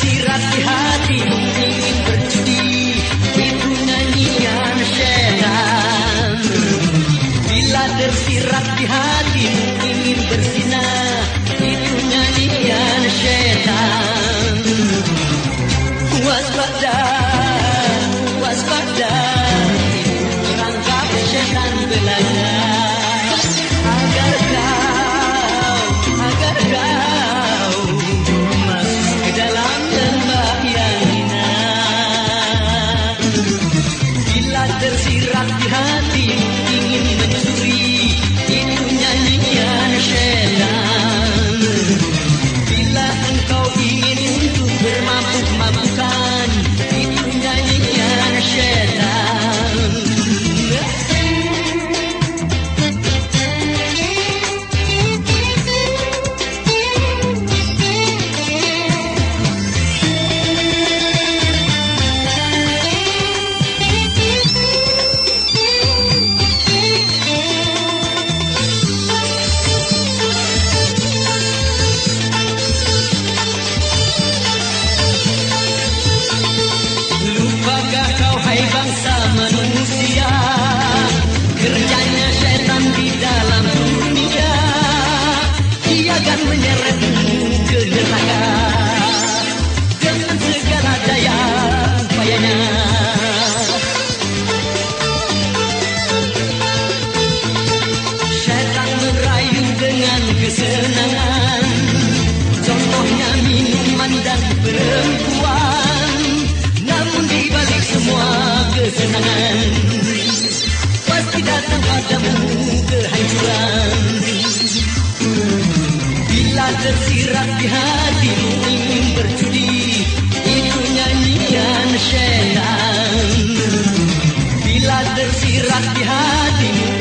si rasguear. tersirat di hatimu. tersirat di hatimu